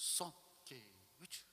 son que which?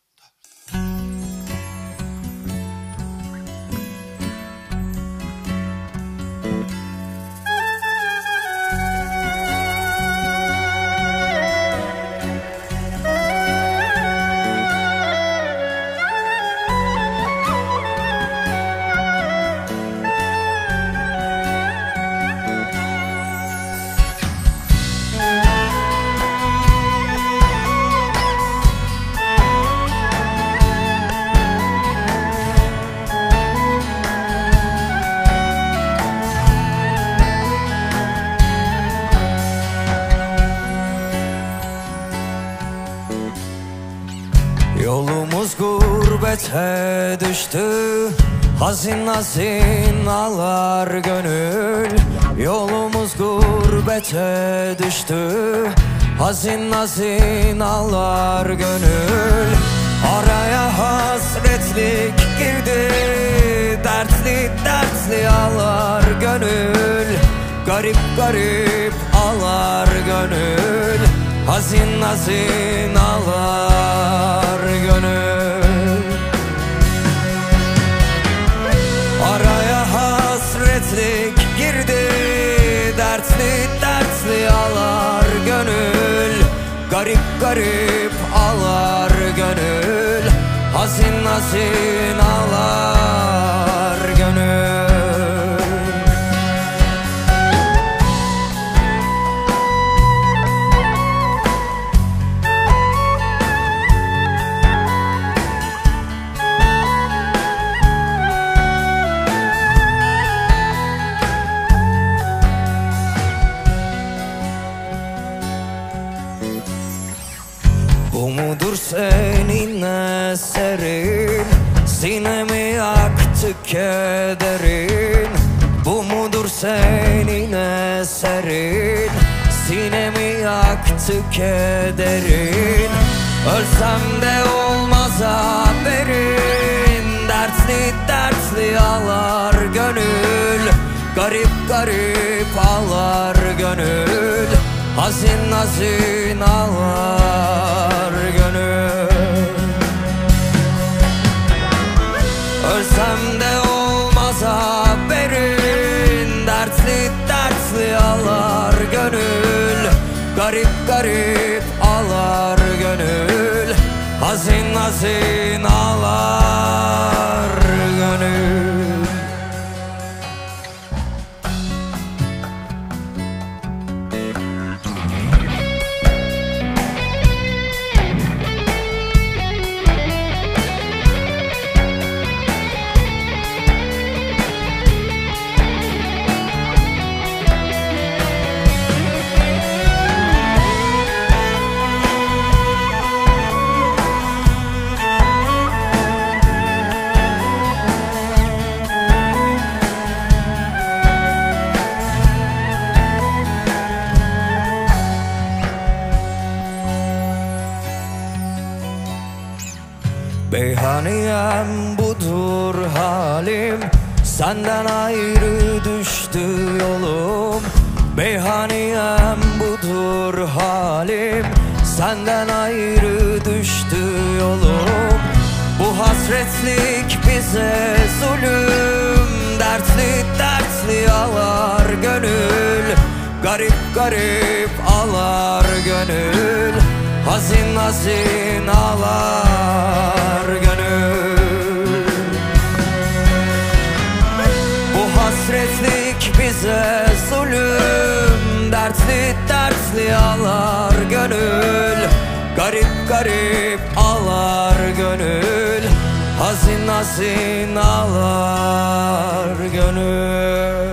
Yolumuz gurbete düştü. Hazin hazin ağlar gönül. Yolumuz gurbete düştü. Hazin hazin ağlar gönül. Araya hasretlik girdi. Dertli dertli ağlar gönül. Garip garip ağlar gönül Hazin hazin ağlar gönül. Araya hasretlik girdi Dertli dertli ağlar gönül. Garip garip ağlar gönül. Hazin hazin ağlar senin eserin. Sinemi yaktı kederin. Bu mudur senin eserin? Sinemi yaktı kederin. Ölsem de olmaz haberin. Dertli dertli ağlar gönül. Garip garip ağlar gönül. Hazin hazin ağlar Garip garip ağlar gönül Hazin hazin ağlar Beyhaniyem budur halim Senden ayrı düştü yolum. Beyhaniyem budur halim Senden ayrı düştü yolum. Bu hasretlik bize zulüm Dertli dertli ağlar gönül. Garip garip ağlar gönül Hazin hazin ağlar gönül. Bu hasretlik bize zulüm Dertli dertli ağlar gönül. Garip garip ağlar gönül. Hazin hazin ağlar gönül